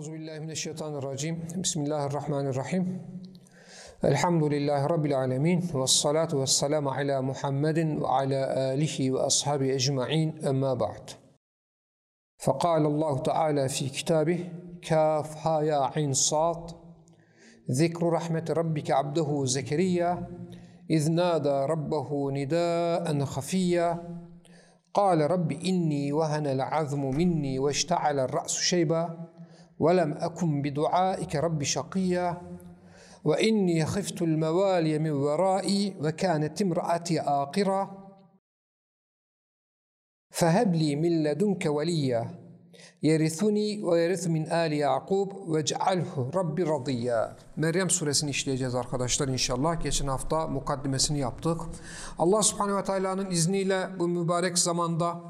أعوذ بالله من الشيطان الرجيم بسم الله الرحمن الرحيم الحمد لله رب العالمين والصلاة والسلام على محمد وعلى آله وأصحابه أجمعين أما بعد فقال الله تعالى في كتابه كاف ها يا عين صاد ذكر رحمة ربك عبده زكريا إذ نادى ربه نداء خفيا قال رب إني وهن العظم مني واشتعل الرأس شيبا ولم أكن بدعائك رب شقيا وإني خفت الموالي من ورائي وكانت امرأتي آقرة فهب لي من لدنك وليا يرثني ويرث من آل يعقوب واجعله رب رضيا Meryem suresini işleyeceğiz arkadaşlar inşallah. Geçen hafta mukaddimesini yaptık. Allah subhanehu ve teala'nın izniyle bu mübarek zamanda,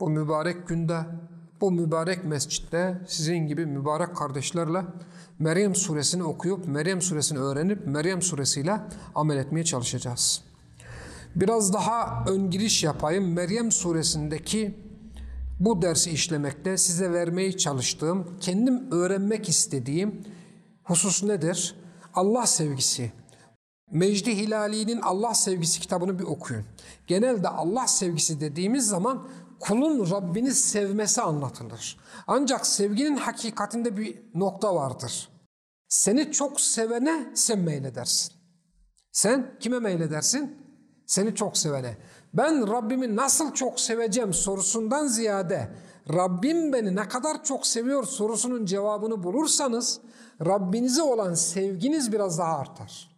bu mübarek günde, bu mübarek mescitte sizin gibi mübarek kardeşlerle Meryem suresini okuyup, Meryem suresini öğrenip, Meryem suresiyle amel etmeye çalışacağız. Biraz daha ön giriş yapayım. Meryem suresindeki bu dersi işlemekte size vermeye çalıştığım, kendim öğrenmek istediğim husus nedir? Allah sevgisi. Mecdi Hilali'nin Allah sevgisi kitabını bir okuyun. Genelde Allah sevgisi dediğimiz zaman kulun Rabbini sevmesi anlatılır. Ancak sevginin hakikatinde bir nokta vardır. Seni çok sevene sen meyledersin. Sen kime meyledersin? Seni çok sevene. Ben Rabbimi nasıl çok seveceğim sorusundan ziyade Rabbim beni ne kadar çok seviyor sorusunun cevabını bulursanız Rabbinize olan sevginiz biraz daha artar.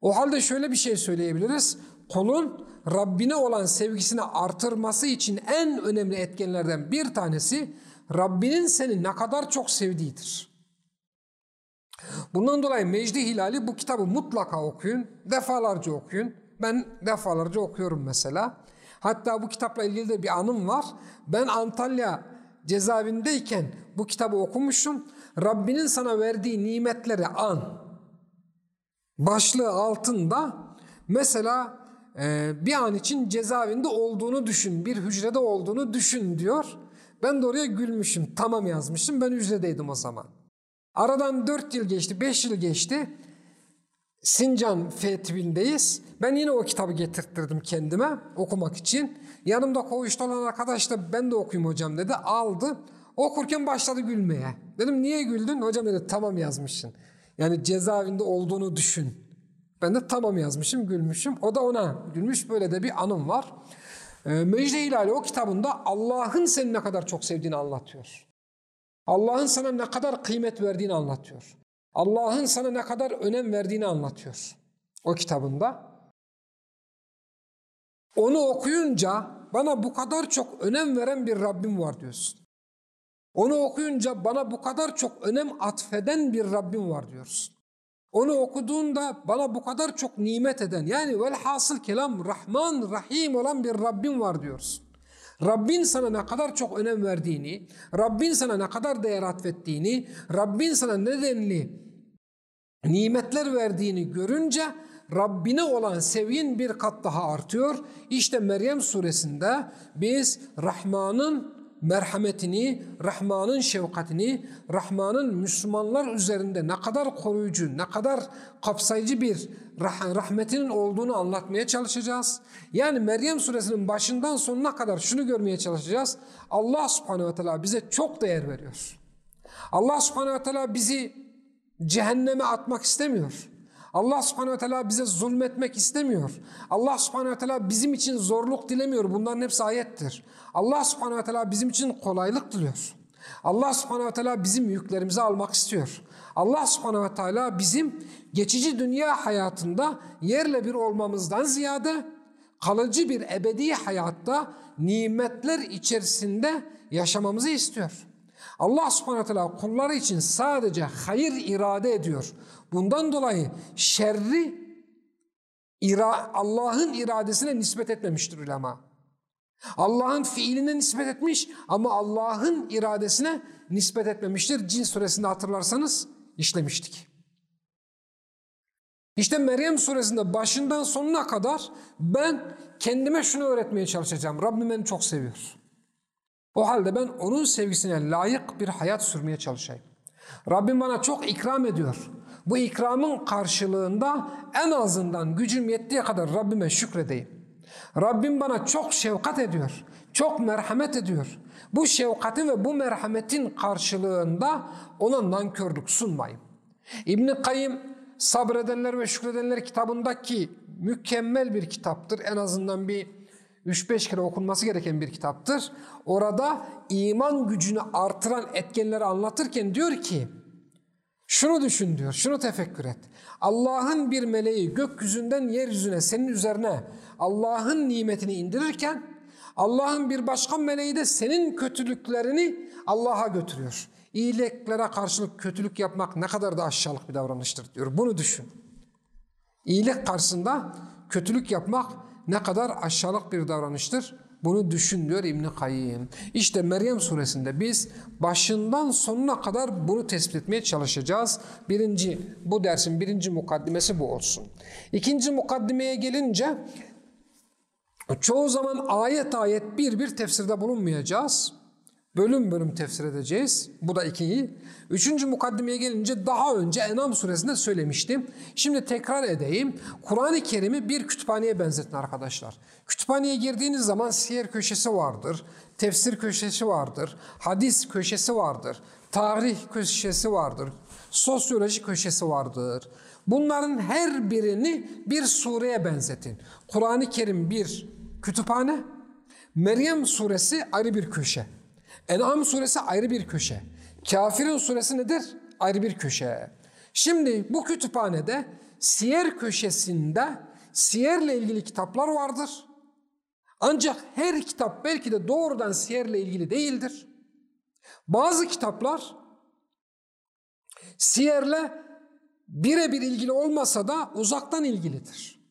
O halde şöyle bir şey söyleyebiliriz. Kulun Rabbine olan sevgisini artırması için en önemli etkenlerden bir tanesi Rabbinin seni ne kadar çok sevdiğidir. Bundan dolayı Mecdi Hilali bu kitabı mutlaka okuyun, defalarca okuyun. Ben defalarca okuyorum mesela. Hatta bu kitapla ilgili de bir anım var. Ben Antalya cezaevindeyken bu kitabı okumuşum. Rabbinin sana verdiği nimetleri an. Başlığı altında mesela bir an için cezaevinde olduğunu düşün, bir hücrede olduğunu düşün diyor. Ben de oraya gülmüşüm, tamam yazmışım. Ben hücredeydim o zaman. Aradan 4 yıl geçti, 5 yıl geçti. Sincan Fethi'ndeyiz. Ben yine o kitabı getirttirdim kendime okumak için. Yanımda koğuşta olan arkadaş da ben de okuyayım hocam dedi. Aldı. Okurken başladı gülmeye. Dedim niye güldün? Hocam dedi tamam yazmışsın. Yani cezaevinde olduğunu düşün. Ben de tamam yazmışım, gülmüşüm. O da ona gülmüş. Böyle de bir anım var. E, Mecde Hilali o kitabında Allah'ın seni ne kadar çok sevdiğini anlatıyor. Allah'ın sana ne kadar kıymet verdiğini anlatıyor. Allah'ın sana ne kadar önem verdiğini anlatıyor o kitabında. Onu okuyunca bana bu kadar çok önem veren bir Rabbim var diyorsun. Onu okuyunca bana bu kadar çok önem atfeden bir Rabbim var diyorsun. Onu okuduğunda bana bu kadar çok nimet eden yani velhasıl kelam Rahman Rahim olan bir Rabbim var diyorsun. Rabbin sana ne kadar çok önem verdiğini, Rabbin sana ne kadar değer atfettiğini, Rabbin sana nedenli nimetler verdiğini görünce Rabbine olan sevgin bir kat daha artıyor. İşte Meryem suresinde biz Rahman'ın merhametini, Rahman'ın şefkatini, Rahman'ın Müslümanlar üzerinde ne kadar koruyucu, ne kadar kapsayıcı bir rah rahmetinin olduğunu anlatmaya çalışacağız. Yani Meryem suresinin başından sonuna kadar şunu görmeye çalışacağız. Allah subhanehu ve teala bize çok değer veriyor. Allah subhanehu ve teala bizi cehenneme atmak istemiyor. Allah subhanehu ve teala bize zulmetmek istemiyor. Allah subhanehu ve teala bizim için zorluk dilemiyor. Bunların hepsi ayettir. Allah subhanehu ve teala bizim için kolaylık diliyor. Allah subhanehu ve teala bizim yüklerimizi almak istiyor. Allah subhanehu ve teala bizim geçici dünya hayatında yerle bir olmamızdan ziyade kalıcı bir ebedi hayatta nimetler içerisinde yaşamamızı istiyor. Allah subhanahu teala kulları için sadece hayır irade ediyor. Bundan dolayı şerri Allah'ın iradesine nispet etmemiştir ulema. Allah'ın fiiline nispet etmiş ama Allah'ın iradesine nispet etmemiştir. Cin suresinde hatırlarsanız işlemiştik. İşte Meryem suresinde başından sonuna kadar ben kendime şunu öğretmeye çalışacağım. Rabbim beni çok seviyor. O halde ben onun sevgisine layık bir hayat sürmeye çalışayım. Rabbim bana çok ikram ediyor. Bu ikramın karşılığında en azından gücüm yettiği kadar Rabbime şükredeyim. Rabbim bana çok şefkat ediyor, çok merhamet ediyor. Bu şefkatin ve bu merhametin karşılığında ona nankörlük sunmayayım. İbn-i Kayyım Sabredenler ve Şükredenler kitabındaki mükemmel bir kitaptır. En azından bir 3-5 kere okunması gereken bir kitaptır. Orada iman gücünü artıran etkenleri anlatırken diyor ki şunu düşün diyor, şunu tefekkür et. Allah'ın bir meleği gökyüzünden yeryüzüne senin üzerine Allah'ın nimetini indirirken Allah'ın bir başka meleği de senin kötülüklerini Allah'a götürüyor. İyiliklere karşılık kötülük yapmak ne kadar da aşağılık bir davranıştır diyor. Bunu düşün. İyilik karşısında kötülük yapmak ne kadar aşağılık bir davranıştır. Bunu düşün diyor İbn-i Kayyim. İşte Meryem suresinde biz başından sonuna kadar bunu tespit etmeye çalışacağız. Birinci, bu dersin birinci mukaddimesi bu olsun. İkinci mukaddimeye gelince çoğu zaman ayet ayet bir bir tefsirde bulunmayacağız. Bölüm bölüm tefsir edeceğiz. Bu da ikinci. Üçüncü mukaddimeye gelince daha önce Enam suresinde söylemiştim. Şimdi tekrar edeyim. Kur'an-ı Kerim'i bir kütüphaneye benzetin arkadaşlar. Kütüphaneye girdiğiniz zaman siyer köşesi vardır, tefsir köşesi vardır, hadis köşesi vardır, tarih köşesi vardır, sosyoloji köşesi vardır. Bunların her birini bir sureye benzetin. Kur'an-ı Kerim bir kütüphane, Meryem suresi ayrı bir köşe. En'am suresi ayrı bir köşe. Kafirin suresi nedir? Ayrı bir köşe. Şimdi bu kütüphanede siyer köşesinde siyerle ilgili kitaplar vardır. Ancak her kitap belki de doğrudan siyerle ilgili değildir. Bazı kitaplar siyerle birebir ilgili olmasa da uzaktan ilgilidir.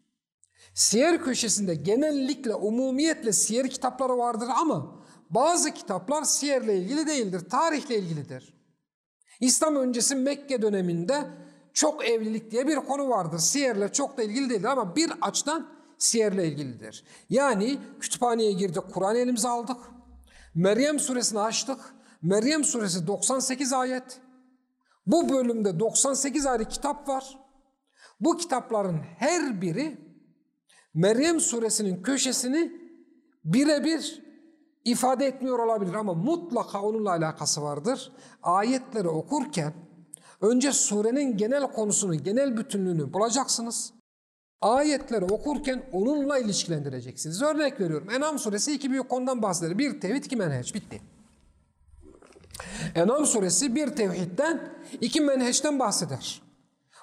Siyer köşesinde genellikle, umumiyetle siyer kitapları vardır ama bazı kitaplar siyerle ilgili değildir, tarihle ilgilidir. İslam öncesi Mekke döneminde çok evlilik diye bir konu vardır. Siyerle çok da ilgili değildir ama bir açıdan siyerle ilgilidir. Yani kütüphaneye girdik, Kur'an elimize aldık. Meryem suresini açtık. Meryem suresi 98 ayet. Bu bölümde 98 ayrı kitap var. Bu kitapların her biri Meryem suresinin köşesini birebir ifade etmiyor olabilir ama mutlaka onunla alakası vardır. Ayetleri okurken önce surenin genel konusunu, genel bütünlüğünü bulacaksınız. Ayetleri okurken onunla ilişkilendireceksiniz. Örnek veriyorum. Enam suresi iki büyük konudan bahseder. Bir tevhid, iki menheç. Bitti. Enam suresi bir tevhidden, iki menheçten bahseder.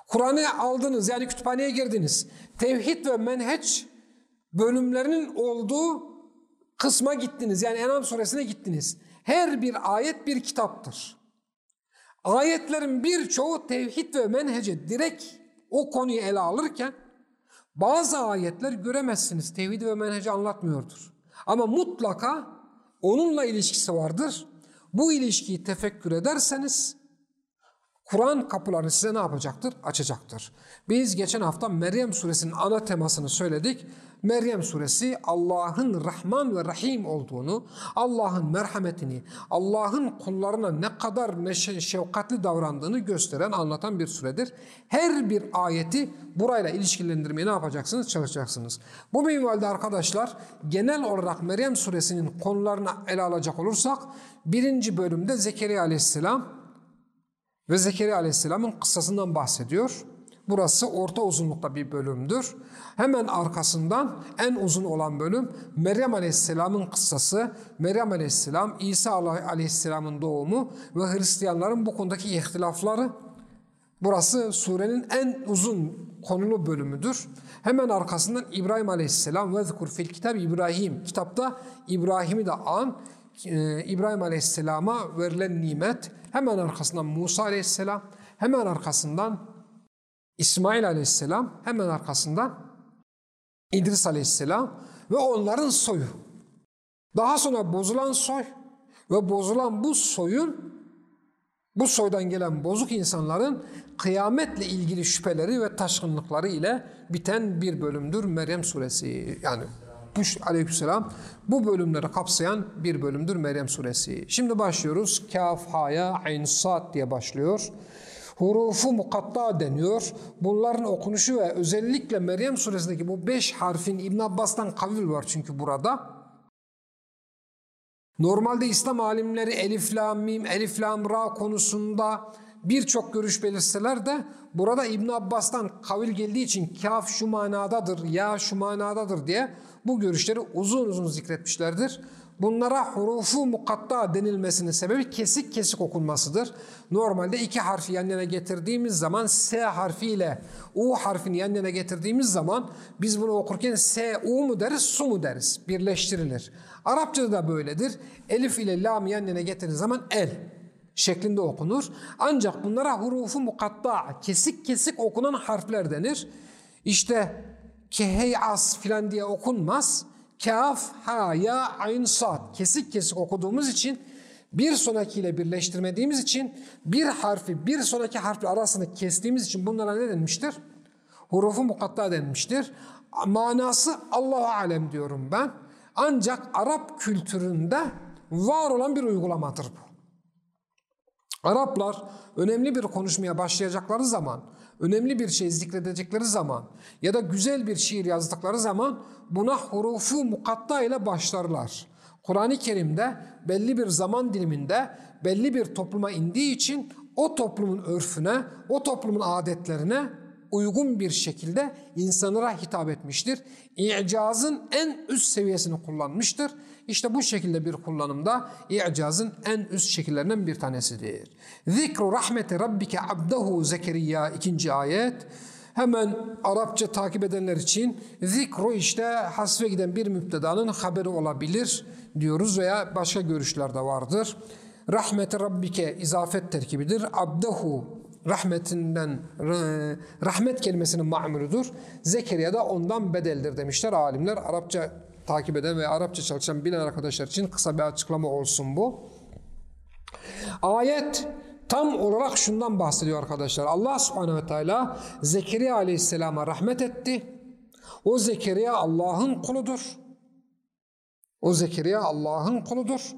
Kur'an'ı aldınız yani kütüphaneye girdiniz. Tevhid ve menheç bölümlerinin olduğu kısma gittiniz. Yani Enam suresine gittiniz. Her bir ayet bir kitaptır. Ayetlerin birçoğu tevhid ve menhece direkt o konuyu ele alırken bazı ayetler göremezsiniz. Tevhid ve menheci anlatmıyordur. Ama mutlaka onunla ilişkisi vardır. Bu ilişkiyi tefekkür ederseniz Kur'an kapılarını size ne yapacaktır? Açacaktır. Biz geçen hafta Meryem suresinin ana temasını söyledik. Meryem suresi Allah'ın Rahman ve Rahim olduğunu, Allah'ın merhametini, Allah'ın kullarına ne kadar şefkatli davrandığını gösteren, anlatan bir suredir. Her bir ayeti burayla ilişkilendirmeye ne yapacaksınız? Çalışacaksınız. Bu minvalde arkadaşlar genel olarak Meryem suresinin konularını ele alacak olursak birinci bölümde Zekeriya aleyhisselam ve Zekeriya aleyhisselamın kıssasından bahsediyor. Burası orta uzunlukta bir bölümdür. Hemen arkasından en uzun olan bölüm Meryem Aleyhisselam'ın kıssası. Meryem Aleyhisselam, İsa Aleyhisselam'ın doğumu ve Hristiyanların bu konudaki ihtilafları. Burası surenin en uzun konulu bölümüdür. Hemen arkasından İbrahim Aleyhisselam ve zikur fil kitab İbrahim. Kitapta İbrahim'i de an. Ee, İbrahim Aleyhisselam'a verilen nimet. Hemen arkasından Musa Aleyhisselam. Hemen arkasından İsmail Aleyhisselam. Hemen arkasından İdris Aleyhisselam ve onların soyu. Daha sonra bozulan soy ve bozulan bu soyun bu soydan gelen bozuk insanların kıyametle ilgili şüpheleri ve taşkınlıkları ile biten bir bölümdür Meryem suresi. Yani Bu aleykümselam bu bölümleri kapsayan bir bölümdür Meryem suresi. Şimdi başlıyoruz. Kaf, haya, ayn, sad diye başlıyor. Hurufu mukatta deniyor. Bunların okunuşu ve özellikle Meryem suresindeki bu beş harfin İbn Abbas'tan kavil var çünkü burada. Normalde İslam alimleri elif lam mim, elif lam ra konusunda birçok görüş belirseler de burada İbn Abbas'tan kavil geldiği için kaf şu manadadır, ya şu manadadır diye bu görüşleri uzun uzun zikretmişlerdir. Bunlara hurufu mukatta denilmesinin sebebi kesik kesik okunmasıdır. Normalde iki harfi yan yana getirdiğimiz zaman S harfiyle U harfini yan yana getirdiğimiz zaman biz bunu okurken S, U mu deriz, su mu deriz? Birleştirilir. Arapçada da böyledir. Elif ile lam yan yana getirdiğiniz zaman el şeklinde okunur. Ancak bunlara hurufu mukatta, kesik kesik okunan harfler denir. İşte keheyas filan diye okunmaz. Kaf, ha, ya, ayn, sad kesik kesik okuduğumuz için bir sonrakiyle birleştirmediğimiz için bir harfi bir sonraki harfi arasını kestiğimiz için bunlara ne denmiştir? Hurufu mukatta denmiştir. Manası Allahu alem diyorum ben. Ancak Arap kültüründe var olan bir uygulamadır bu. Araplar önemli bir konuşmaya başlayacakları zaman, önemli bir şey zikredecekleri zaman ya da güzel bir şiir yazdıkları zaman buna hurufu mukatta ile başlarlar. Kur'an-ı Kerim'de belli bir zaman diliminde belli bir topluma indiği için o toplumun örfüne, o toplumun adetlerine uygun bir şekilde insanlara hitap etmiştir. İcazın en üst seviyesini kullanmıştır. İşte bu şekilde bir kullanımda i'cazın en üst şekillerinden bir tanesidir. Zikru rahmeti rabbike abdehu Zekeriya ikinci ayet. Hemen Arapça takip edenler için zikru işte hasfe giden bir müptedanın haberi olabilir diyoruz veya başka görüşler de vardır. Rahmeti Rabbike izafet terkibidir. Abdehu rahmetinden rahmet kelimesinin ma'muludur. Zekeriya da ondan bedeldir demişler alimler. Arapça takip eden ve Arapça çalışan bilen arkadaşlar için kısa bir açıklama olsun bu. Ayet tam olarak şundan bahsediyor arkadaşlar. Allah subhanehu ve teala Zekeriya aleyhisselama rahmet etti. O Zekeriya Allah'ın kuludur. O Zekeriya Allah'ın kuludur.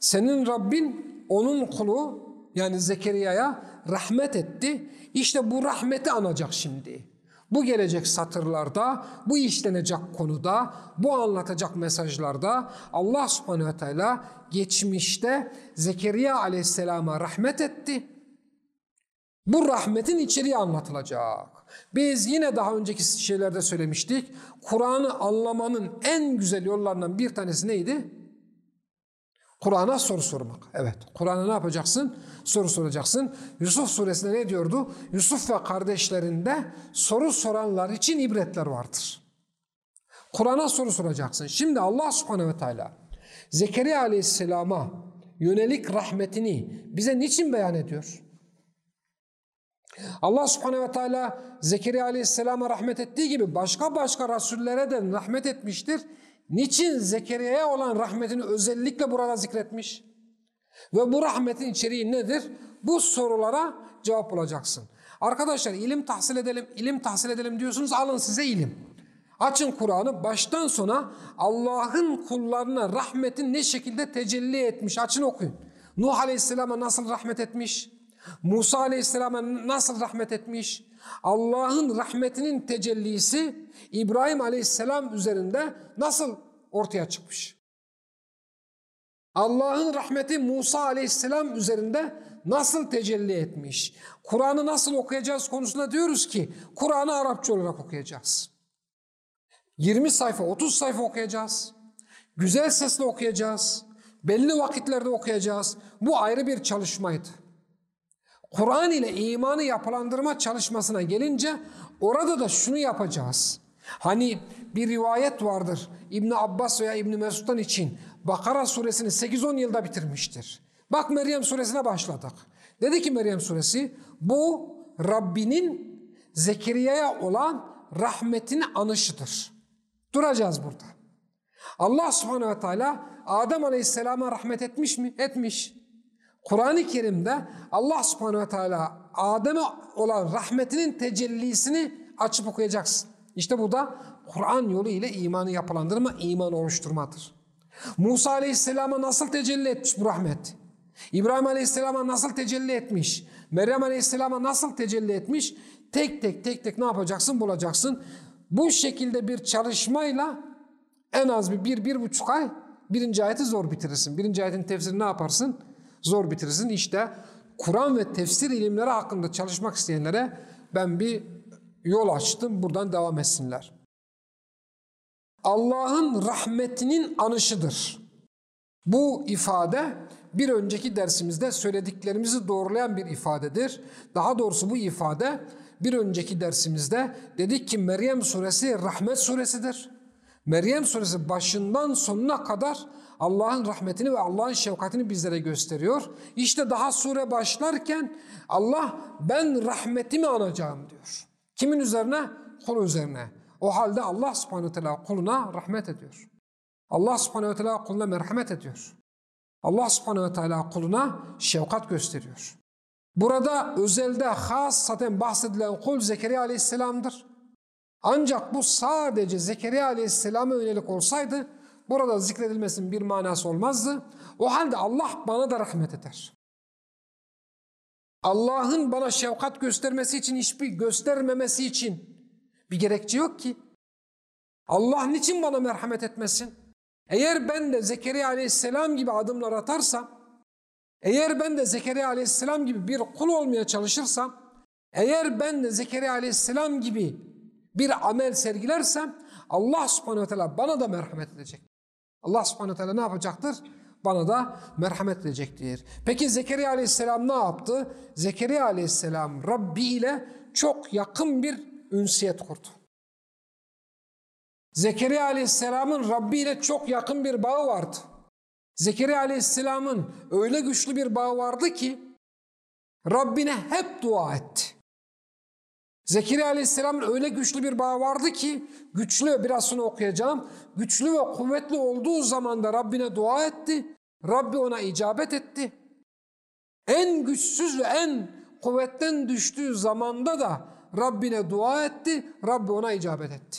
Senin Rabbin onun kulu yani Zekeriya'ya rahmet etti. İşte bu rahmeti anacak şimdi. Bu gelecek satırlarda, bu işlenecek konuda, bu anlatacak mesajlarda Allah subhanehu ve teala geçmişte Zekeriya aleyhisselama rahmet etti. Bu rahmetin içeriği anlatılacak. Biz yine daha önceki şeylerde söylemiştik. Kur'an'ı anlamanın en güzel yollarından bir tanesi neydi? Kur'an'a soru sormak. Evet. Kur'an'a ne yapacaksın? Soru soracaksın. Yusuf suresinde ne diyordu? Yusuf ve kardeşlerinde soru soranlar için ibretler vardır. Kur'an'a soru soracaksın. Şimdi Allah subhanehu ve teala Zekeriya aleyhisselama yönelik rahmetini bize niçin beyan ediyor? Allah subhanehu ve teala Zekeriya aleyhisselama rahmet ettiği gibi başka başka rasullere de rahmet etmiştir. Niçin Zekeriya'ya olan rahmetini özellikle burada zikretmiş? Ve bu rahmetin içeriği nedir? Bu sorulara cevap bulacaksın. Arkadaşlar ilim tahsil edelim, ilim tahsil edelim diyorsunuz alın size ilim. Açın Kur'an'ı baştan sona Allah'ın kullarına rahmetin ne şekilde tecelli etmiş açın okuyun. Nuh Aleyhisselam'a nasıl rahmet etmiş? Musa Aleyhisselam'a nasıl rahmet etmiş? Allah'ın rahmetinin tecellisi İbrahim Aleyhisselam üzerinde nasıl ortaya çıkmış? Allah'ın rahmeti Musa Aleyhisselam üzerinde nasıl tecelli etmiş? Kur'an'ı nasıl okuyacağız konusunda diyoruz ki Kur'an'ı Arapça olarak okuyacağız. 20 sayfa, 30 sayfa okuyacağız. Güzel sesle okuyacağız. Belli vakitlerde okuyacağız. Bu ayrı bir çalışmaydı. Kur'an ile imanı yapılandırma çalışmasına gelince orada da şunu yapacağız. Hani bir rivayet vardır İbni Abbas veya İbni Mesud'dan için Bakara suresini 8-10 yılda bitirmiştir. Bak Meryem suresine başladık. Dedi ki Meryem suresi bu Rabbinin Zekeriya'ya olan rahmetini anışıdır. Duracağız burada. Allah subhanehu ve teala Adem aleyhisselama rahmet etmiş mi? Etmiş. Kur'an-ı Kerim'de Allah subhanehu ve teala Adem'e olan rahmetinin tecellisini açıp okuyacaksın. İşte bu da Kur'an yolu ile imanı yapılandırma, iman oluşturmadır. Musa Aleyhisselam'a nasıl tecelli etmiş bu rahmet? İbrahim Aleyhisselam'a nasıl tecelli etmiş? Meryem Aleyhisselam'a nasıl tecelli etmiş? Tek tek tek tek ne yapacaksın? Bulacaksın. Bu şekilde bir çalışmayla en az bir, bir, bir buçuk ay birinci ayeti zor bitirirsin. Birinci ayetin tefsirini ne yaparsın? Zor bitirirsin. İşte Kur'an ve tefsir ilimleri hakkında çalışmak isteyenlere ben bir yol açtım. Buradan devam etsinler. Allah'ın rahmetinin anışıdır. Bu ifade bir önceki dersimizde söylediklerimizi doğrulayan bir ifadedir. Daha doğrusu bu ifade bir önceki dersimizde dedik ki Meryem suresi rahmet suresidir. Meryem suresi başından sonuna kadar Allah'ın rahmetini ve Allah'ın şefkatini bizlere gösteriyor. İşte daha sure başlarken Allah ben rahmetimi anacağım diyor. Kimin üzerine? Kul üzerine. O halde Allah subhanahu teala kuluna rahmet ediyor. Allah subhanehu teala kuluna merhamet ediyor. Allah subhanehu teala kuluna şefkat gösteriyor. Burada özelde hassaten bahsedilen kul Zekeriya aleyhisselamdır. Ancak bu sadece Zekeriya aleyhisselama yönelik olsaydı burada zikredilmesinin bir manası olmazdı. O halde Allah bana da rahmet eder. Allah'ın bana şefkat göstermesi için hiçbir göstermemesi için bir gerekçe yok ki. Allah niçin bana merhamet etmesin? Eğer ben de Zekeriya aleyhisselam gibi adımlar atarsam, eğer ben de Zekeriya aleyhisselam gibi bir kul olmaya çalışırsam, eğer ben de Zekeriya aleyhisselam gibi bir amel sergilersem Allah subhanehu ve teala bana da merhamet edecek. Allah subhanehu ve teala ne yapacaktır? Bana da merhamet edecektir. Peki Zekeriya aleyhisselam ne yaptı? Zekeriya aleyhisselam Rabbi ile çok yakın bir ünsiyet kurdu. Zekeriya aleyhisselamın Rabbi ile çok yakın bir bağı vardı. Zekeriya aleyhisselamın öyle güçlü bir bağı vardı ki Rabbine hep dua etti. Zekeriya aleyhisselamın öyle güçlü bir bağı vardı ki güçlü biraz sonra okuyacağım. Güçlü ve kuvvetli olduğu zaman da Rabbine dua etti. Rabbi ona icabet etti. En güçsüz ve en kuvvetten düştüğü zamanda da Rabbine dua etti. Rabbi ona icabet etti.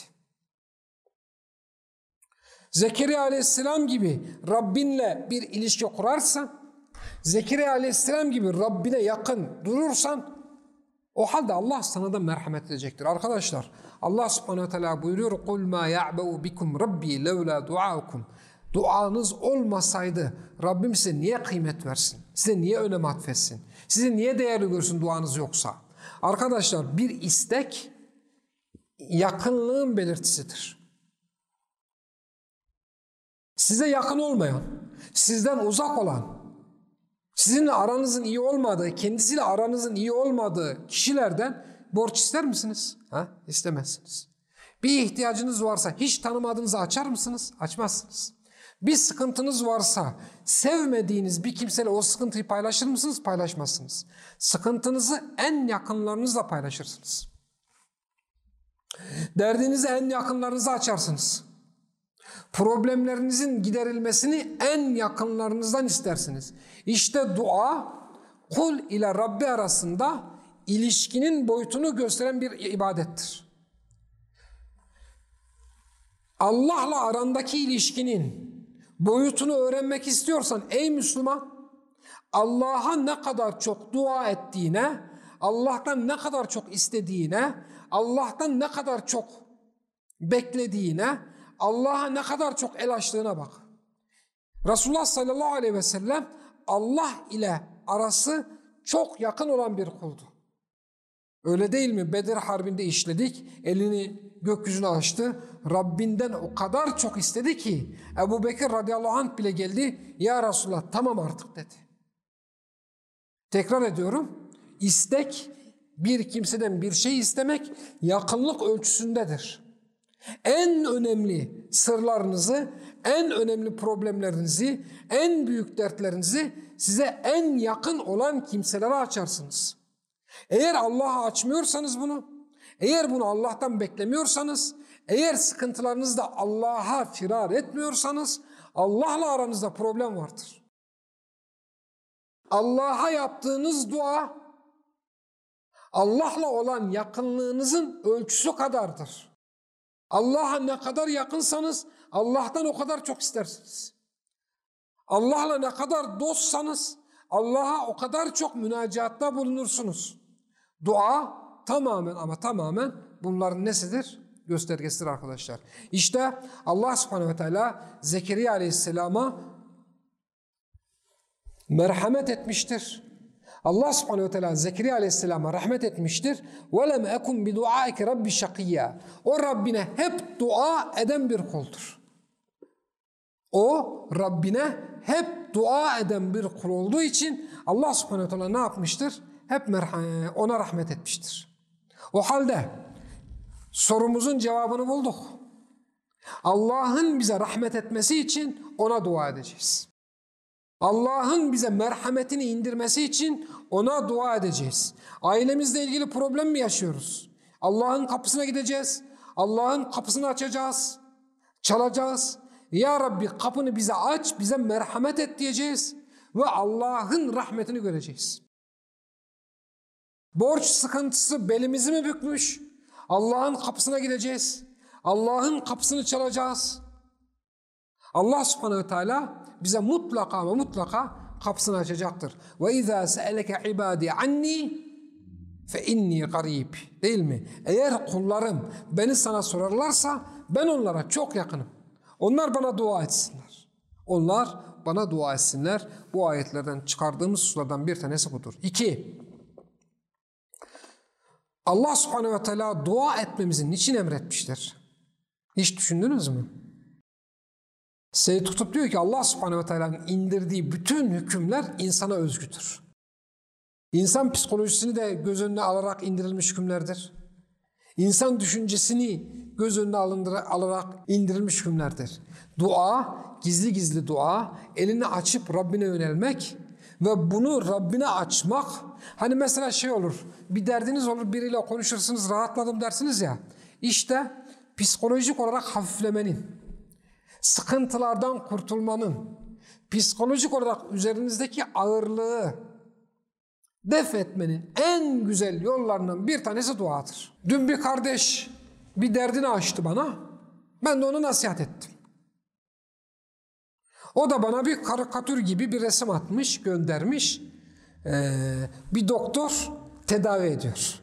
Zekeriya aleyhisselam gibi Rabbinle bir ilişki kurarsan, Zekeriya aleyhisselam gibi Rabbine yakın durursan, o halde Allah sana da merhamet edecektir. Arkadaşlar Allah subhanehu ve teala buyuruyor قُلْ مَا يَعْبَوْ بِكُمْ رَبِّي لَوْلَا دُعَاكُمْ Duanız olmasaydı Rabbim size niye kıymet versin? Size niye önem atfetsin? Sizi niye değerli görsün duanız yoksa? Arkadaşlar bir istek yakınlığın belirtisidir. Size yakın olmayan, sizden uzak olan, sizinle aranızın iyi olmadığı, kendisiyle aranızın iyi olmadığı kişilerden borç ister misiniz? Ha? İstemezsiniz. Bir ihtiyacınız varsa hiç tanımadığınızı açar mısınız? Açmazsınız. Bir sıkıntınız varsa sevmediğiniz bir kimseyle o sıkıntıyı paylaşır mısınız? Paylaşmazsınız. Sıkıntınızı en yakınlarınızla paylaşırsınız. Derdinizi en yakınlarınıza açarsınız. Problemlerinizin giderilmesini en yakınlarınızdan istersiniz. İşte dua kul ile Rabbi arasında ilişkinin boyutunu gösteren bir ibadettir. Allah'la arandaki ilişkinin boyutunu öğrenmek istiyorsan ey Müslüman Allah'a ne kadar çok dua ettiğine, Allah'tan ne kadar çok istediğine, Allah'tan ne kadar çok beklediğine, Allah'a ne kadar çok el açtığına bak. Resulullah sallallahu aleyhi ve sellem Allah ile arası çok yakın olan bir kuldu. Öyle değil mi? Bedir Harbi'nde işledik. Elini gökyüzüne açtı. Rabbinden o kadar çok istedi ki Ebu Bekir radıyallahu anh bile geldi. Ya Resulullah tamam artık dedi. Tekrar ediyorum. İstek bir kimseden bir şey istemek yakınlık ölçüsündedir. En önemli sırlarınızı, en önemli problemlerinizi, en büyük dertlerinizi size en yakın olan kimselere açarsınız. Eğer Allah'a açmıyorsanız bunu, eğer bunu Allah'tan beklemiyorsanız, eğer sıkıntılarınızda Allah'a firar etmiyorsanız Allah'la aranızda problem vardır. Allah'a yaptığınız dua Allah'la olan yakınlığınızın ölçüsü kadardır. Allah'a ne kadar yakınsanız Allah'tan o kadar çok istersiniz. Allah'la ne kadar dostsanız Allah'a o kadar çok münacatta bulunursunuz. Dua tamamen ama tamamen bunların nesidir? Göstergesidir arkadaşlar. İşte Allah subhanehu ve teala Zekeriya aleyhisselama merhamet etmiştir. Allah subhanehu ve teala Zekeriya aleyhisselama rahmet etmiştir. وَلَمْ اَكُمْ بِدُعَائِكَ رَبِّ شَقِيًّا O Rabbine hep dua eden bir kuldur. O Rabbine hep dua eden bir kul olduğu için Allah subhanehu ve teala ne yapmıştır? Hep ona rahmet etmiştir. O halde sorumuzun cevabını bulduk. Allah'ın bize rahmet etmesi için ona dua edeceğiz. Allah'ın bize merhametini indirmesi için ona dua edeceğiz. Ailemizle ilgili problem mi yaşıyoruz? Allah'ın kapısına gideceğiz. Allah'ın kapısını açacağız. Çalacağız. Ya Rabbi kapını bize aç, bize merhamet et diyeceğiz. Ve Allah'ın rahmetini göreceğiz. Borç sıkıntısı belimizi mi bükmüş? Allah'ın kapısına gideceğiz. Allah'ın kapısını çalacağız. Allah subhanehu ve teala bize mutlaka ama mutlaka kapısını açacaktır. Ve izâ se'eleke ibâdi anni fe inni garib. Değil mi? Eğer kullarım beni sana sorarlarsa ben onlara çok yakınım. Onlar bana dua etsinler. Onlar bana dua etsinler. Bu ayetlerden çıkardığımız sulardan bir tanesi budur. İki, Allah subhanehu ve teala dua etmemizin niçin emretmiştir? Hiç düşündünüz mü? Seyyid Kutup diyor ki Allah subhanehu ve teala'nın indirdiği bütün hükümler insana özgüdür. İnsan psikolojisini de göz önüne alarak indirilmiş hükümlerdir. İnsan düşüncesini göz önüne alarak indirilmiş hükümlerdir. Dua, gizli gizli dua, elini açıp Rabbine yönelmek ve bunu Rabbine açmak. Hani mesela şey olur, bir derdiniz olur biriyle konuşursunuz rahatladım dersiniz ya. İşte psikolojik olarak hafiflemenin, sıkıntılardan kurtulmanın, psikolojik olarak üzerinizdeki ağırlığı def etmenin en güzel yollarından bir tanesi duadır. Dün bir kardeş bir derdini açtı bana, ben de onu nasihat ettim. O da bana bir karikatür gibi bir resim atmış, göndermiş. Ee, bir doktor tedavi ediyor.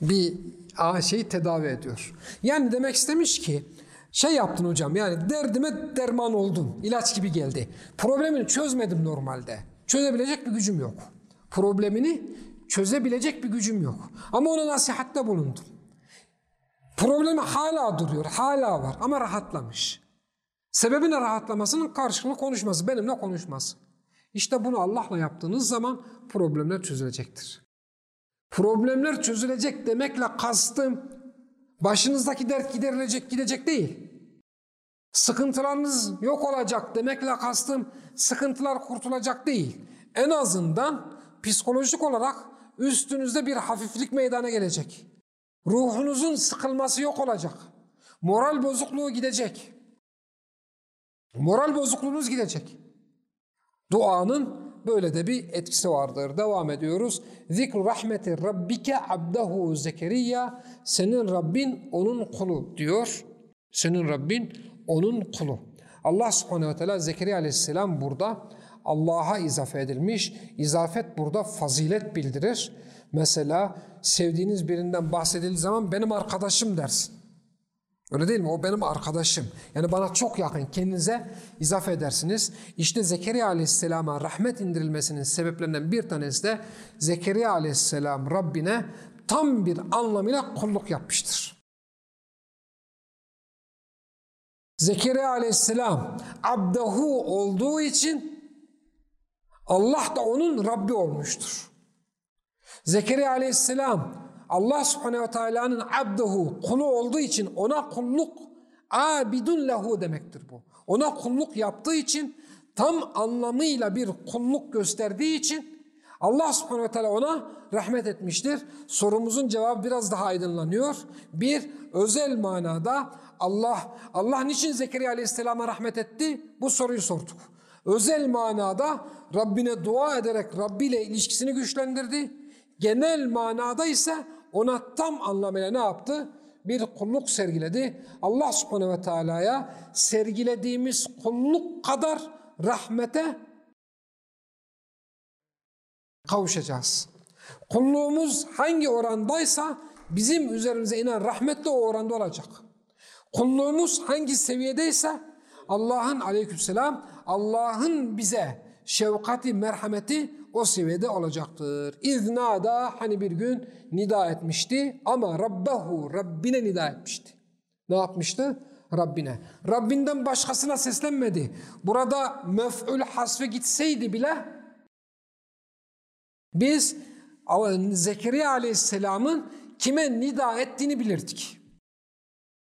Bir şeyi tedavi ediyor. Yani demek istemiş ki şey yaptın hocam yani derdime derman oldun. ilaç gibi geldi. Problemini çözmedim normalde. Çözebilecek bir gücüm yok. Problemini çözebilecek bir gücüm yok. Ama ona nasihatte bulundum. Problemi hala duruyor, hala var ama rahatlamış. Sebebi ne rahatlamasının karşılıklı konuşması, benimle konuşması. İşte bunu Allah'la yaptığınız zaman problemler çözülecektir. Problemler çözülecek demekle kastım başınızdaki dert giderilecek gidecek değil. Sıkıntılarınız yok olacak demekle kastım sıkıntılar kurtulacak değil. En azından psikolojik olarak üstünüzde bir hafiflik meydana gelecek. Ruhunuzun sıkılması yok olacak. Moral bozukluğu gidecek. Moral bozukluğunuz gidecek. Duanın böyle de bir etkisi vardır. Devam ediyoruz. Zikru rahmeti rabbike abdahu zekeriya. Senin Rabbin onun kulu diyor. Senin Rabbin onun kulu. Allah subhanehu ve teala Zekeriya aleyhisselam burada Allah'a izafe edilmiş. İzafet burada fazilet bildirir. Mesela sevdiğiniz birinden bahsedildiği zaman benim arkadaşım dersin. Öyle değil mi? O benim arkadaşım. Yani bana çok yakın. Kendinize izafe edersiniz. İşte Zekeriya Aleyhisselam'a rahmet indirilmesinin sebeplerinden bir tanesi de Zekeriya Aleyhisselam Rabbine tam bir anlamıyla kulluk yapmıştır. Zekeriya Aleyhisselam abdahu olduğu için Allah da onun Rabbi olmuştur. Zekeriya Aleyhisselam Allah subhanehu ve teala'nın abduhu kulu olduğu için ona kulluk abidun lehu demektir bu. Ona kulluk yaptığı için tam anlamıyla bir kulluk gösterdiği için Allah subhanehu ve teala ona rahmet etmiştir. Sorumuzun cevabı biraz daha aydınlanıyor. Bir, özel manada Allah, Allah niçin Zekeriya aleyhisselama rahmet etti? Bu soruyu sorduk. Özel manada Rabbine dua ederek Rabbi ile ilişkisini güçlendirdi. Genel manada ise ona tam anlamıyla ne yaptı? bir kulluk sergiledi. Allah subhanehu ve teala'ya sergilediğimiz kulluk kadar rahmete kavuşacağız. Kulluğumuz hangi orandaysa bizim üzerimize inen rahmet de o oranda olacak. Kulluğumuz hangi seviyedeyse Allah'ın aleykümselam Allah'ın bize şefkati, merhameti o seviyede olacaktır. İznada hani bir gün nida etmişti ama Rabbahu Rabbine nida etmişti. Ne yapmıştı? Rabbine. Rabbinden başkasına seslenmedi. Burada mef'ul hasfe gitseydi bile biz Zekeriya Aleyhisselam'ın kime nida ettiğini bilirdik.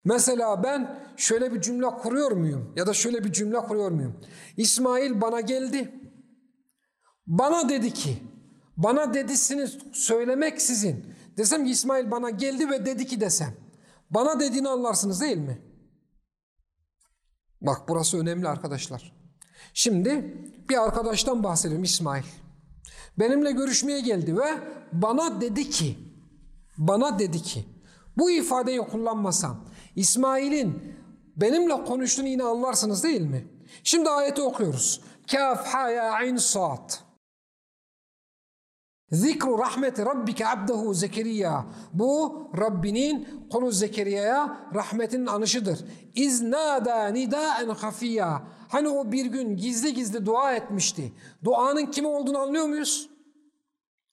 Mesela ben şöyle bir cümle kuruyor muyum? Ya da şöyle bir cümle kuruyor muyum? İsmail bana geldi. Bana dedi ki, bana dedisini söylemek sizin. Desem ki İsmail bana geldi ve dedi ki desem. Bana dediğini anlarsınız değil mi? Bak burası önemli arkadaşlar. Şimdi bir arkadaştan bahsediyorum İsmail. Benimle görüşmeye geldi ve bana dedi ki, bana dedi ki, bu ifadeyi kullanmasam İsmail'in benimle konuştuğunu yine anlarsınız değil mi? Şimdi ayeti okuyoruz. Kaf ha ya sad. Zikru rahmeti rabbike abdehu Zekeriya. Bu Rabbinin kulu Zekeriya'ya rahmetinin anışıdır. İznada nidaen hafiya. Hani o bir gün gizli gizli dua etmişti. Duanın kim olduğunu anlıyor muyuz?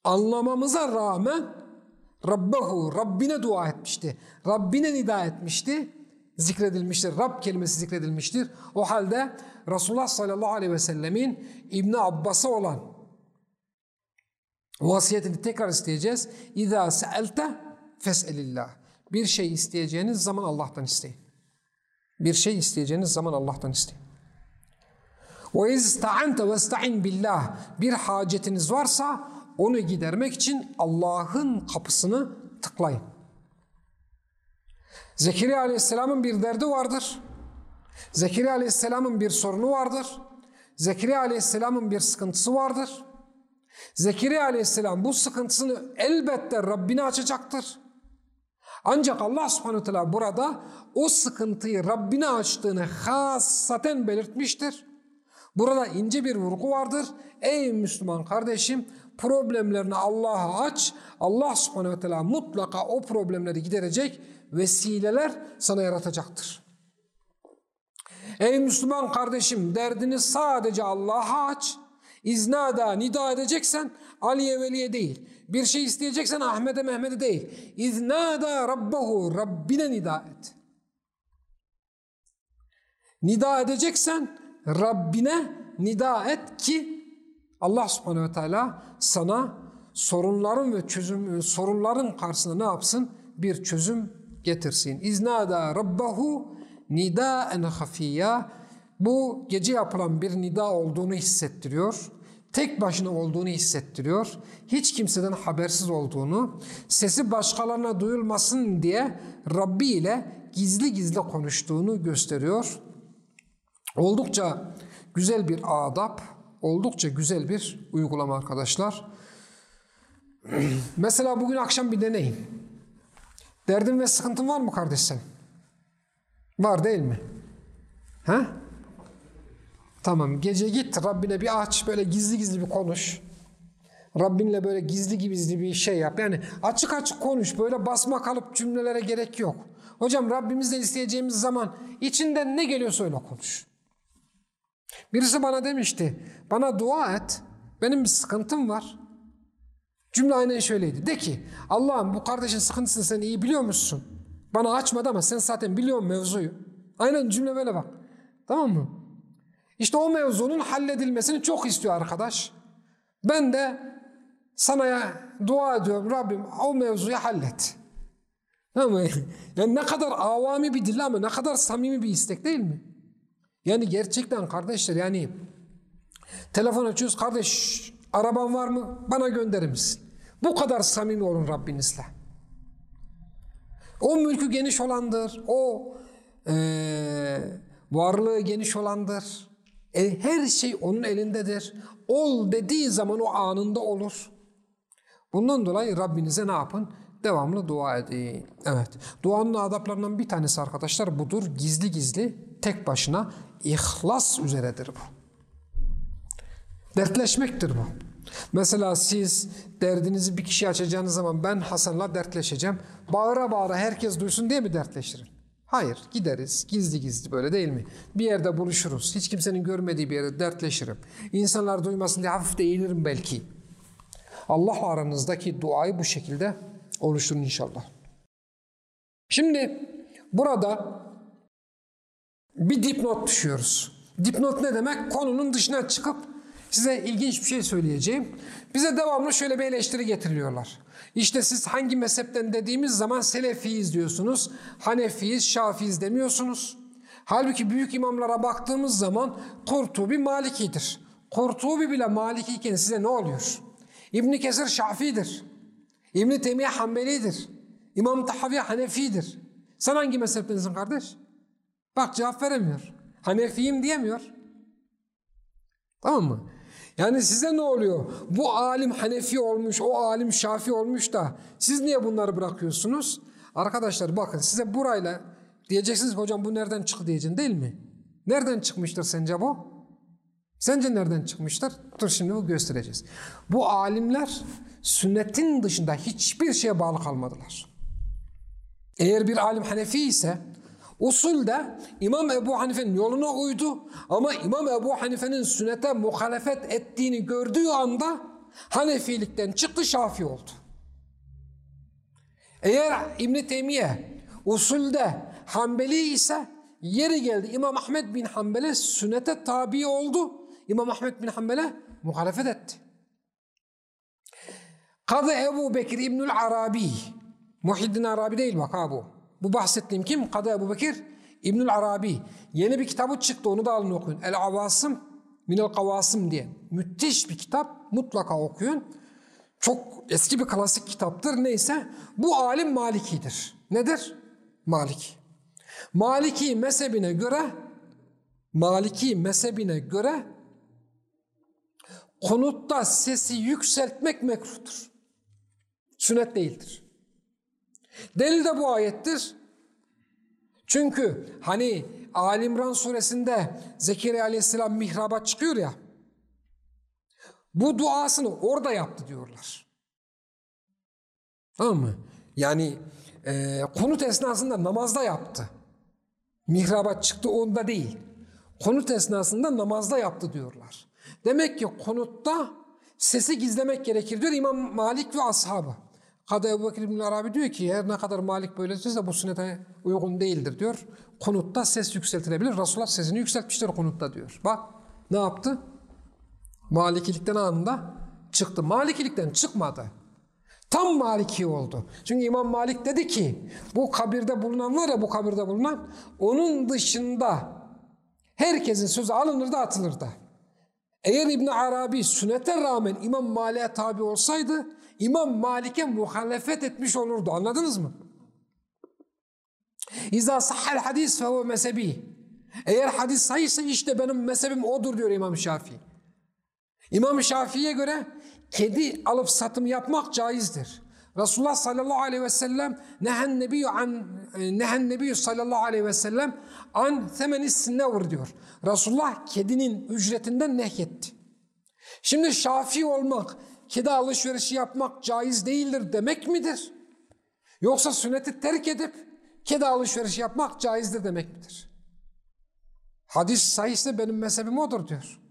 Anlamamıza rağmen Rabbahu, Rabbine dua etmişti. Rabbine nida etmişti. Zikredilmiştir. Rab kelimesi zikredilmiştir. O halde Resulullah sallallahu aleyhi ve sellemin İbni Abbas'a olan vasiyetini tekrar isteyeceğiz. İza se'elte fes'elillah. Bir şey isteyeceğiniz zaman Allah'tan isteyin. Bir şey isteyeceğiniz zaman Allah'tan isteyin. Ve izsta'ante vesta'in billah. Bir hacetiniz varsa onu gidermek için Allah'ın kapısını tıklayın. Zekeriya Aleyhisselam'ın bir derdi vardır. Zekeriya Aleyhisselam'ın bir sorunu vardır. Zekeriya Aleyhisselam'ın bir sıkıntısı vardır. Zekeriya Aleyhisselam bu sıkıntısını elbette Rabbine açacaktır. Ancak Allah subhanahu teala burada o sıkıntıyı Rabbine açtığını hasaten belirtmiştir. Burada ince bir vurgu vardır. Ey Müslüman kardeşim problemlerini Allah'a aç. Allah subhanehu ve teala mutlaka o problemleri giderecek vesileler sana yaratacaktır. Ey Müslüman kardeşim derdini sadece Allah'a aç. İznada nida edeceksen Aliye Veliye değil. Bir şey isteyeceksen Ahmet'e Mehmet'e değil. İznada Rabbahu Rabbine nida et. Nida edeceksen Rabbine nida et ki Allah subhanehu ve teala sana sorunların ve çözüm sorunların karşısında ne yapsın? Bir çözüm getirsin. İznada rabbahu nidaen hafiyya bu gece yapılan bir nida olduğunu hissettiriyor. Tek başına olduğunu hissettiriyor. Hiç kimseden habersiz olduğunu, sesi başkalarına duyulmasın diye Rabbi ile gizli gizli konuştuğunu gösteriyor. Oldukça güzel bir adap, oldukça güzel bir uygulama arkadaşlar. Mesela bugün akşam bir deneyin. Derdin ve sıkıntın var mı kardeş sen? Var değil mi? Ha? Tamam gece git Rabbine bir aç böyle gizli gizli bir konuş. Rabbinle böyle gizli gizli bir şey yap. Yani açık açık konuş. Böyle basma kalıp cümlelere gerek yok. Hocam Rabbimizle isteyeceğimiz zaman içinden ne geliyorsa öyle konuş. Birisi bana demişti, bana dua et, benim bir sıkıntım var. Cümle aynen şöyleydi. De ki, Allah'ım bu kardeşin sıkıntısını sen iyi biliyor musun? Bana açmadı ama sen zaten biliyorsun mevzuyu. Aynen cümle böyle bak. Tamam mı? İşte o mevzunun halledilmesini çok istiyor arkadaş. Ben de sana ya dua ediyorum Rabbim o mevzuyu hallet. Yani ne kadar avami bir dil ama ne kadar samimi bir istek değil mi? Yani gerçekten kardeşler yani telefon açıyoruz kardeş araban var mı bana gönderir misin? Bu kadar samimi olun Rabbinizle. O mülkü geniş olandır. O e, varlığı geniş olandır. E, her şey onun elindedir. Ol dediği zaman o anında olur. Bundan dolayı Rabbinize ne yapın? devamlı dua edin. Evet. Duanın adaplarından bir tanesi arkadaşlar budur. Gizli gizli tek başına ihlas üzeredir bu. Dertleşmektir bu. Mesela siz derdinizi bir kişiye açacağınız zaman ben Hasan'la dertleşeceğim. Bağıra bağıra herkes duysun diye mi dertleşirim? Hayır gideriz gizli gizli böyle değil mi? Bir yerde buluşuruz. Hiç kimsenin görmediği bir yerde dertleşirim. İnsanlar duymasın diye hafif de eğilirim belki. Allah aranızdaki duayı bu şekilde oluşturun inşallah. Şimdi burada bir dipnot düşüyoruz. Dipnot ne demek? Konunun dışına çıkıp size ilginç bir şey söyleyeceğim. Bize devamlı şöyle bir eleştiri getiriliyorlar. İşte siz hangi mezhepten dediğimiz zaman Selefiyiz diyorsunuz. Hanefiyiz, Şafiyiz demiyorsunuz. Halbuki büyük imamlara baktığımız zaman Kurtubi Maliki'dir. Kurtubi bile Maliki iken size ne oluyor? İbni Kesir Şafi'dir. İbni Teymiye Hanbeli'dir. İmam Tahavi Hanefi'dir. Sen hangi mezheptensin kardeş? Bak cevap veremiyor. Hanefiyim diyemiyor. Tamam mı? Yani size ne oluyor? Bu alim Hanefi olmuş, o alim Şafi olmuş da siz niye bunları bırakıyorsunuz? Arkadaşlar bakın size burayla diyeceksiniz hocam bu nereden çıktı diyeceksin değil mi? Nereden çıkmıştır sence bu? Sence nereden çıkmıştır? Dur şimdi bu göstereceğiz. Bu alimler sünnetin dışında hiçbir şeye bağlı kalmadılar. Eğer bir alim Hanefi ise usulde İmam Ebu Hanife'nin yoluna uydu ama İmam Ebu Hanife'nin sünnete muhalefet ettiğini gördüğü anda Hanefilikten çıktı Şafi oldu. Eğer İbn Teymiye usulde Hanbeli ise yeri geldi İmam Ahmed bin Hanbel'e sünnete tabi oldu. İmam Ahmed bin Hanbel'e muhalefet etti. Kadı Ebu Bekir İbnül Arabi Muhiddin Arabi değil bak ha bu. Bu bahsettiğim kim? Kadı Ebu Bekir İbnül Arabi. Yeni bir kitabı çıktı onu da alın okuyun. El Avasım Minel Kavasım diye. Müthiş bir kitap. Mutlaka okuyun. Çok eski bir klasik kitaptır. Neyse bu alim Maliki'dir. Nedir? Maliki. Maliki mezhebine göre Maliki mezhebine göre konutta sesi yükseltmek mekruhtur. Sünnet değildir. Delil de bu ayettir. Çünkü hani Ali İmran suresinde Zekeriya aleyhisselam mihraba çıkıyor ya. Bu duasını orada yaptı diyorlar. Tamam mı? Yani e, konut esnasında namazda yaptı. Mihraba çıktı onda değil. Konut esnasında namazda yaptı diyorlar. Demek ki konutta sesi gizlemek gerekir diyor İmam Malik ve ashabı. Kadı Ebu Bekir İbn Arabi diyor ki her ne kadar Malik böyle de bu sünnete uygun değildir diyor. Konutta ses yükseltilebilir. Resulullah sesini yükseltmiştir konutta diyor. Bak ne yaptı? Malikilikten anında çıktı. Malikilikten çıkmadı. Tam Maliki oldu. Çünkü İmam Malik dedi ki bu kabirde bulunan var ya bu kabirde bulunan onun dışında herkesin sözü alınır da atılır da. Eğer İbn Arabi sünnete rağmen İmam Malik'e tabi olsaydı İmam Malik'e muhalefet etmiş olurdu. Anladınız mı? İza sahhal hadis fehuve mezhebi. Eğer hadis sahihse işte benim mezhebim odur diyor İmam Şafii. İmam Şafii'ye göre kedi alıp satım yapmak caizdir. Resulullah sallallahu aleyhi ve sellem nehen nebiyyü an nehen nebiyyü sallallahu aleyhi ve sellem an themenis sinnevr diyor. Resulullah kedinin ücretinden nehyetti. Şimdi Şafii olmak, kedi alışverişi yapmak caiz değildir demek midir? Yoksa sünneti terk edip kedi alışverişi yapmak caizdir demek midir? Hadis sahihse benim mezhebim odur diyor.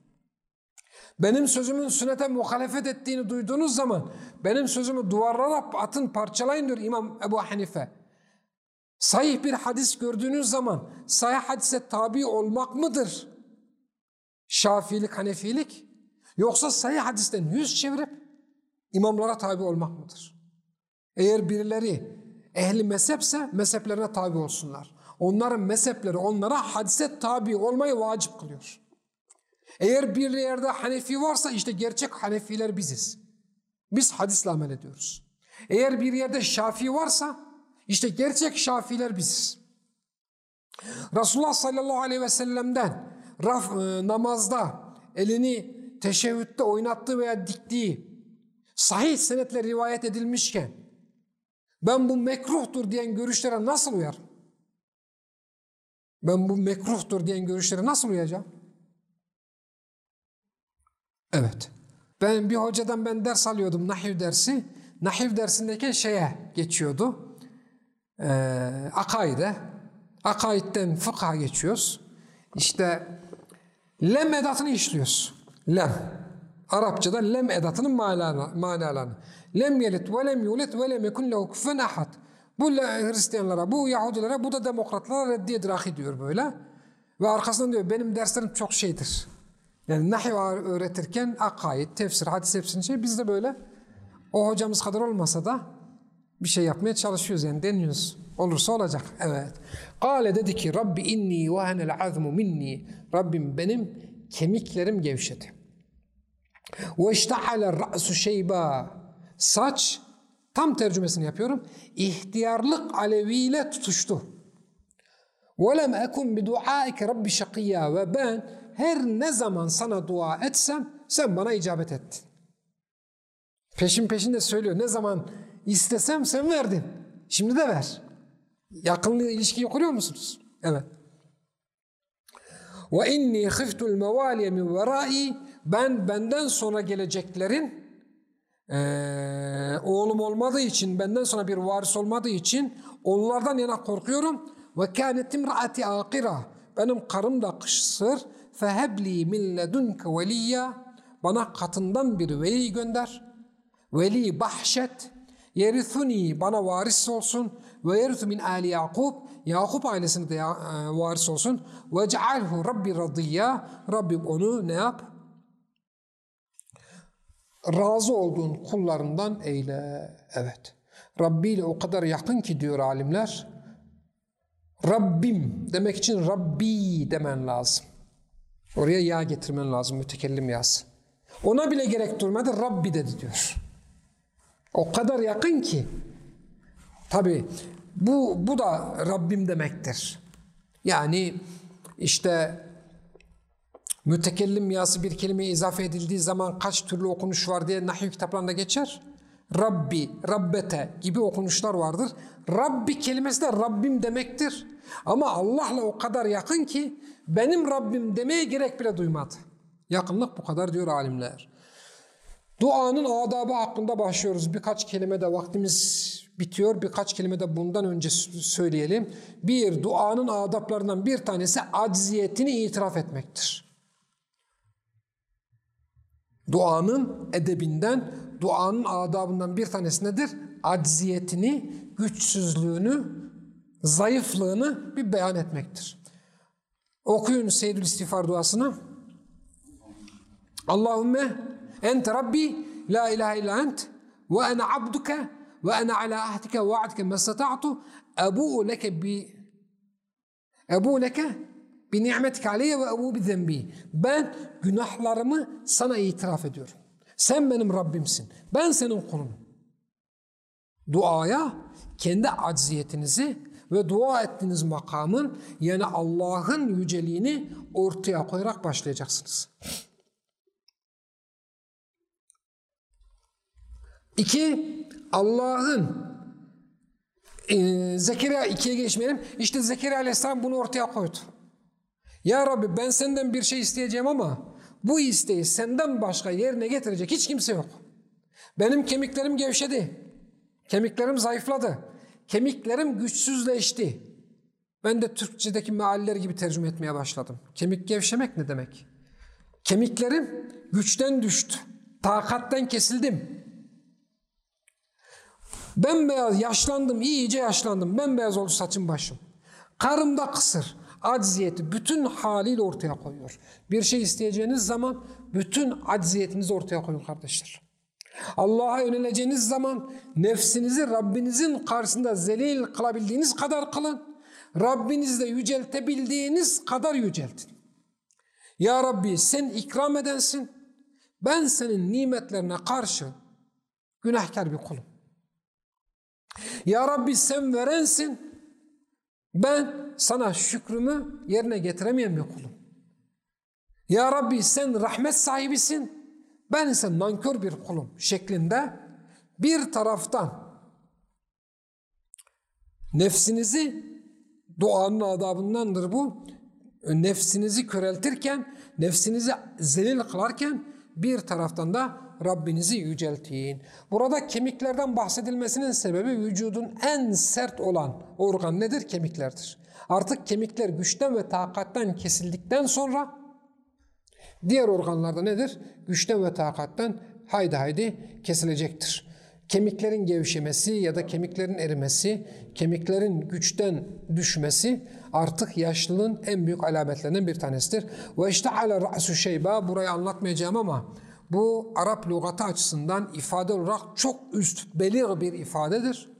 Benim sözümün sünnete muhalefet ettiğini duyduğunuz zaman benim sözümü duvarlara atın parçalayın diyor İmam Ebu Hanife. Sahih bir hadis gördüğünüz zaman sahih hadise tabi olmak mıdır? Şafiilik, Hanefilik yoksa sahih hadisten yüz çevirip imamlara tabi olmak mıdır? Eğer birileri ehli mezhepse mezheplerine tabi olsunlar. Onların mezhepleri onlara hadise tabi olmayı vacip kılıyor. Eğer bir yerde Hanefi varsa işte gerçek Hanefiler biziz. Biz hadisle amel ediyoruz. Eğer bir yerde Şafii varsa işte gerçek Şafiler biziz. Resulullah sallallahu aleyhi ve sellem'den raf, e, namazda elini teşehhütte oynattığı veya diktiği sahih senetle rivayet edilmişken Ben bu mekruhtur diyen görüşlere nasıl uyarım? Ben bu mekruhtur diyen görüşlere nasıl uyacağım? Evet. Ben bir hocadan ben ders alıyordum nahiv dersi. Nahiv dersindeyken şeye geçiyordu. Ee, akaide. Akaidden fıkha geçiyoruz. İşte lem edatını işliyoruz. Lem. Arapçada lem edatının manalarını. Lem yelit ve lem yulit ve lem yekun lehu kufen ahad. Bu Hristiyanlara, bu Yahudilere, bu da demokratlara reddiyedir ahi diyor böyle. Ve arkasından diyor benim derslerim çok şeydir. Yani nahiv öğretirken akaid, tefsir, hadis hepsini şey biz de böyle o hocamız kadar olmasa da bir şey yapmaya çalışıyoruz yani deniyoruz. Olursa olacak. Evet. Kale dedi ki Rabbi inni vahenel azmu minni. Rabbim benim kemiklerim gevşedi. Ve iştahale ra'su şeyba. Saç tam tercümesini yapıyorum. İhtiyarlık aleviyle tutuştu. Ve lem ekun bi duaike rabbi şakiyya. Ve ben her ne zaman sana dua etsem sen bana icabet ettin. Peşin peşinde söylüyor. Ne zaman istesem sen verdin. Şimdi de ver. Yakınlığı ilişkiyi kuruyor musunuz? Evet. Ve inni khiftul mevaliye min verai ben benden sonra geleceklerin e, oğlum olmadığı için benden sonra bir varis olmadığı için onlardan yana korkuyorum. Ve kânet imraati akira benim karım da kışsır fehebli min ledunke veliyya. Bana katından bir veli gönder. Veli bahşet. Yerithuni bana varis olsun. Ve yerithu min ali Yakub Yakup ailesine de varis olsun. Ve cealhu rabbi radiyya. Rabbim onu ne yap? Razı olduğun kullarından eyle. Evet. Rabbi ile o kadar yakın ki diyor alimler. Rabbim demek için Rabbi demen lazım. Oraya ya getirmen lazım mütekellim yaz. Ona bile gerek durmadı Rabbi dedi diyor. O kadar yakın ki. Tabi bu, bu da Rabbim demektir. Yani işte Mütekellim yası bir kelimeye izafe edildiği zaman kaç türlü okunuş var diye nahiv kitaplarında geçer. Rabbi, Rabbete gibi okunuşlar vardır. Rabbi kelimesi de Rabbim demektir. Ama Allah'la o kadar yakın ki benim Rabbim demeye gerek bile duymadı. Yakınlık bu kadar diyor alimler. Duanın adabı hakkında başlıyoruz. Birkaç kelime de vaktimiz bitiyor. Birkaç kelime de bundan önce söyleyelim. Bir, duanın adaplarından bir tanesi acziyetini itiraf etmektir. Duanın edebinden, duanın adabından bir tanesi nedir? Acziyetini, güçsüzlüğünü, zayıflığını bir beyan etmektir. Okuyun Seyyidül İstiğfar duasını. Allahümme ente Rabbi la ilahe illa ent ve ene abduke ve ene ala ahdike ve vaadike mestata'tu ebu'u leke bi ebu'u leke bi ni'metike aleyye ve ebu bi. Ben günahlarımı sana itiraf ediyorum. Sen benim Rabbimsin. Ben senin kulunum. Duaya kendi acziyetinizi ve dua ettiğiniz makamın yani Allah'ın yüceliğini ortaya koyarak başlayacaksınız. İki, Allah'ın e, Zekeriya ikiye geçmeyelim. İşte Zekeriya Aleyhisselam bunu ortaya koydu. Ya Rabbi ben senden bir şey isteyeceğim ama bu isteği senden başka yerine getirecek hiç kimse yok. Benim kemiklerim gevşedi. Kemiklerim zayıfladı. Kemiklerim güçsüzleşti. Ben de Türkçedeki mealler gibi tercüme etmeye başladım. Kemik gevşemek ne demek? Kemiklerim güçten düştü. Takatten kesildim. Bembeyaz yaşlandım, iyice yaşlandım. Bembeyaz oldu saçım başım. Karımda kısır acziyeti bütün haliyle ortaya koyuyor. Bir şey isteyeceğiniz zaman bütün acziyetinizi ortaya koyun kardeşler. Allah'a yöneleceğiniz zaman nefsinizi Rabbinizin karşısında zelil kılabildiğiniz kadar kılın. Rabbinizle yüceltebildiğiniz kadar yüceltin. Ya Rabbi sen ikram edensin. Ben senin nimetlerine karşı günahkar bir kulum. Ya Rabbi sen verensin. Ben sana şükrümü yerine getiremeyen bir kulum. Ya Rabbi sen rahmet sahibisin. Ben ise nankör bir kulum şeklinde bir taraftan Nefsinizi duanın adabındandır bu. Nefsinizi köreltirken, nefsinizi zelil kılarken bir taraftan da Rabbinizi yüceltin. Burada kemiklerden bahsedilmesinin sebebi vücudun en sert olan organ nedir? Kemiklerdir. Artık kemikler güçten ve takatten kesildikten sonra diğer organlarda nedir? Güçten ve takatten haydi haydi kesilecektir. Kemiklerin gevşemesi ya da kemiklerin erimesi, kemiklerin güçten düşmesi artık yaşlılığın en büyük alametlerinden bir tanesidir. Ve işte ala ra'su şeyba burayı anlatmayacağım ama bu Arap lügatı açısından ifade olarak çok üst, belir bir ifadedir.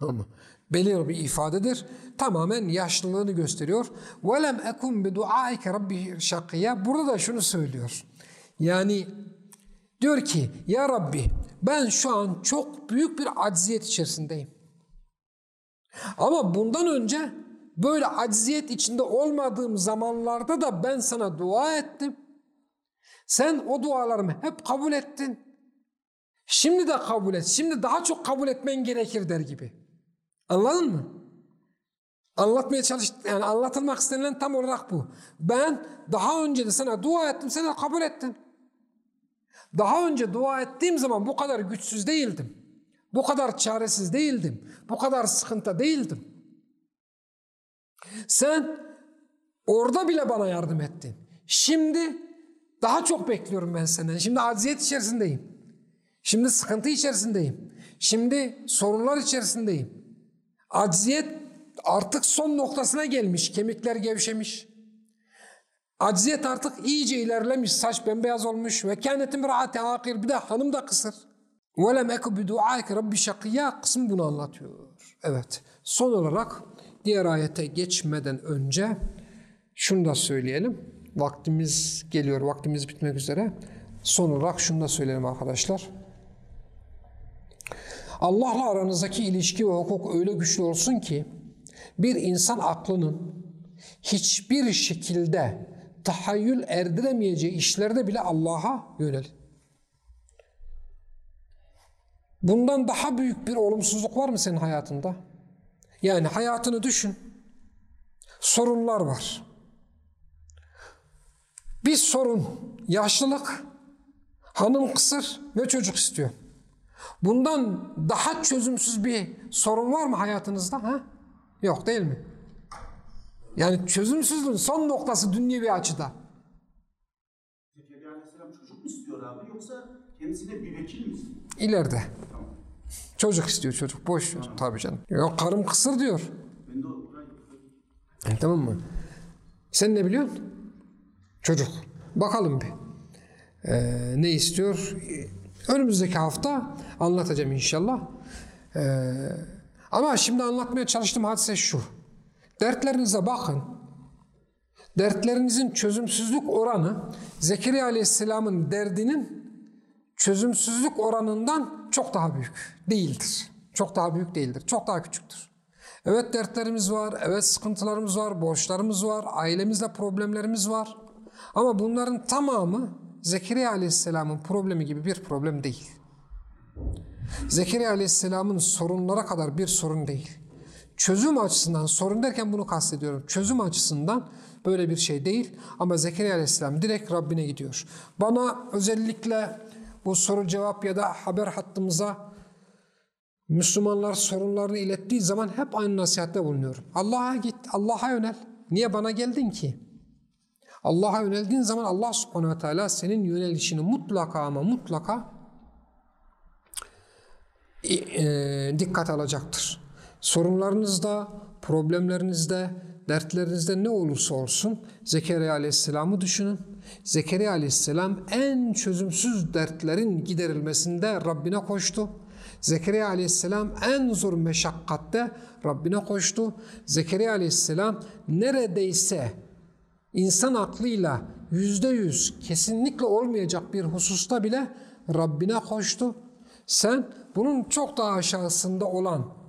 Ama belir bir ifadedir. Tamamen yaşlılığını gösteriyor. وَلَمْ اَكُمْ بِدُعَائِكَ رَبِّهِ شَقِيَّ Burada da şunu söylüyor. Yani diyor ki ya Rabbi ben şu an çok büyük bir acziyet içerisindeyim. Ama bundan önce böyle acziyet içinde olmadığım zamanlarda da ben sana dua ettim. Sen o dualarımı hep kabul ettin. Şimdi de kabul et. Şimdi daha çok kabul etmen gerekir der gibi. Anladın mı? Anlatmaya çalış, yani anlatılmak istenilen tam olarak bu. Ben daha önce de sana dua ettim, sen de kabul ettin. Daha önce dua ettiğim zaman bu kadar güçsüz değildim. Bu kadar çaresiz değildim. Bu kadar sıkıntı değildim. Sen orada bile bana yardım ettin. Şimdi daha çok bekliyorum ben senden. Şimdi aziyet içerisindeyim. Şimdi sıkıntı içerisindeyim. Şimdi sorunlar içerisindeyim. Acziyet artık son noktasına gelmiş. Kemikler gevşemiş. Acziyet artık iyice ilerlemiş. Saç bembeyaz olmuş. Ve kânet imraate akir. Bir de hanım da kısır. Ve lem eku bi duaike rabbi şakiyya kısım bunu anlatıyor. Evet. Son olarak diğer ayete geçmeden önce şunu da söyleyelim. Vaktimiz geliyor. Vaktimiz bitmek üzere. Son olarak şunu da söyleyelim arkadaşlar. Allah'la aranızdaki ilişki ve hukuk öyle güçlü olsun ki bir insan aklının hiçbir şekilde tahayyül erdiremeyeceği işlerde bile Allah'a yönel. Bundan daha büyük bir olumsuzluk var mı senin hayatında? Yani hayatını düşün. Sorunlar var. Bir sorun yaşlılık, hanım kısır ve çocuk istiyor. Bundan daha çözümsüz bir sorun var mı hayatınızda? Ha? Yok değil mi? Yani çözümsüzlüğün son noktası dünyevi açıda. Zekeriya Aleyhisselam çocuk mu istiyor abi yoksa kendisine bir vekil mi istiyor? İleride. Çocuk istiyor çocuk. Boş ver. Tabii canım. Yok karım kısır diyor. Ben de E, tamam mı? Sen ne biliyorsun? Çocuk. Bakalım bir. Ee, ne istiyor? Önümüzdeki hafta anlatacağım inşallah. Ee, ama şimdi anlatmaya çalıştığım hadise şu. Dertlerinize bakın. Dertlerinizin çözümsüzlük oranı Zekeriya Aleyhisselam'ın derdinin çözümsüzlük oranından çok daha büyük değildir. Çok daha büyük değildir. Çok daha küçüktür. Evet dertlerimiz var, evet sıkıntılarımız var, borçlarımız var, ailemizle problemlerimiz var. Ama bunların tamamı Zekeriya Aleyhisselam'ın problemi gibi bir problem değil. Zekeriya Aleyhisselam'ın sorunlara kadar bir sorun değil. Çözüm açısından, sorun derken bunu kastediyorum. Çözüm açısından böyle bir şey değil. Ama Zekeriya Aleyhisselam direkt Rabbine gidiyor. Bana özellikle bu soru cevap ya da haber hattımıza Müslümanlar sorunlarını ilettiği zaman hep aynı nasihatte bulunuyorum. Allah'a git, Allah'a yönel. Niye bana geldin ki? Allah'a yöneldiğin zaman Allah subhanehu ve teala senin yönelişini mutlaka ama mutlaka e, e, dikkat alacaktır. Sorunlarınızda, problemlerinizde, dertlerinizde ne olursa olsun Zekeriya Aleyhisselam'ı düşünün. Zekeriya Aleyhisselam en çözümsüz dertlerin giderilmesinde Rabbine koştu. Zekeriya Aleyhisselam en zor meşakkatte Rabbine koştu. Zekeriya Aleyhisselam neredeyse insan aklıyla yüzde yüz kesinlikle olmayacak bir hususta bile Rabbine koştu. Sen bunun çok daha aşağısında olan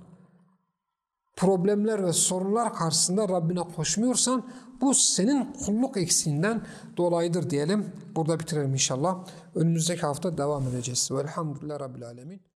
problemler ve sorunlar karşısında Rabbine koşmuyorsan bu senin kulluk eksiğinden dolayıdır diyelim. Burada bitirelim inşallah. Önümüzdeki hafta devam edeceğiz. Velhamdülillah Rabbil Alemin.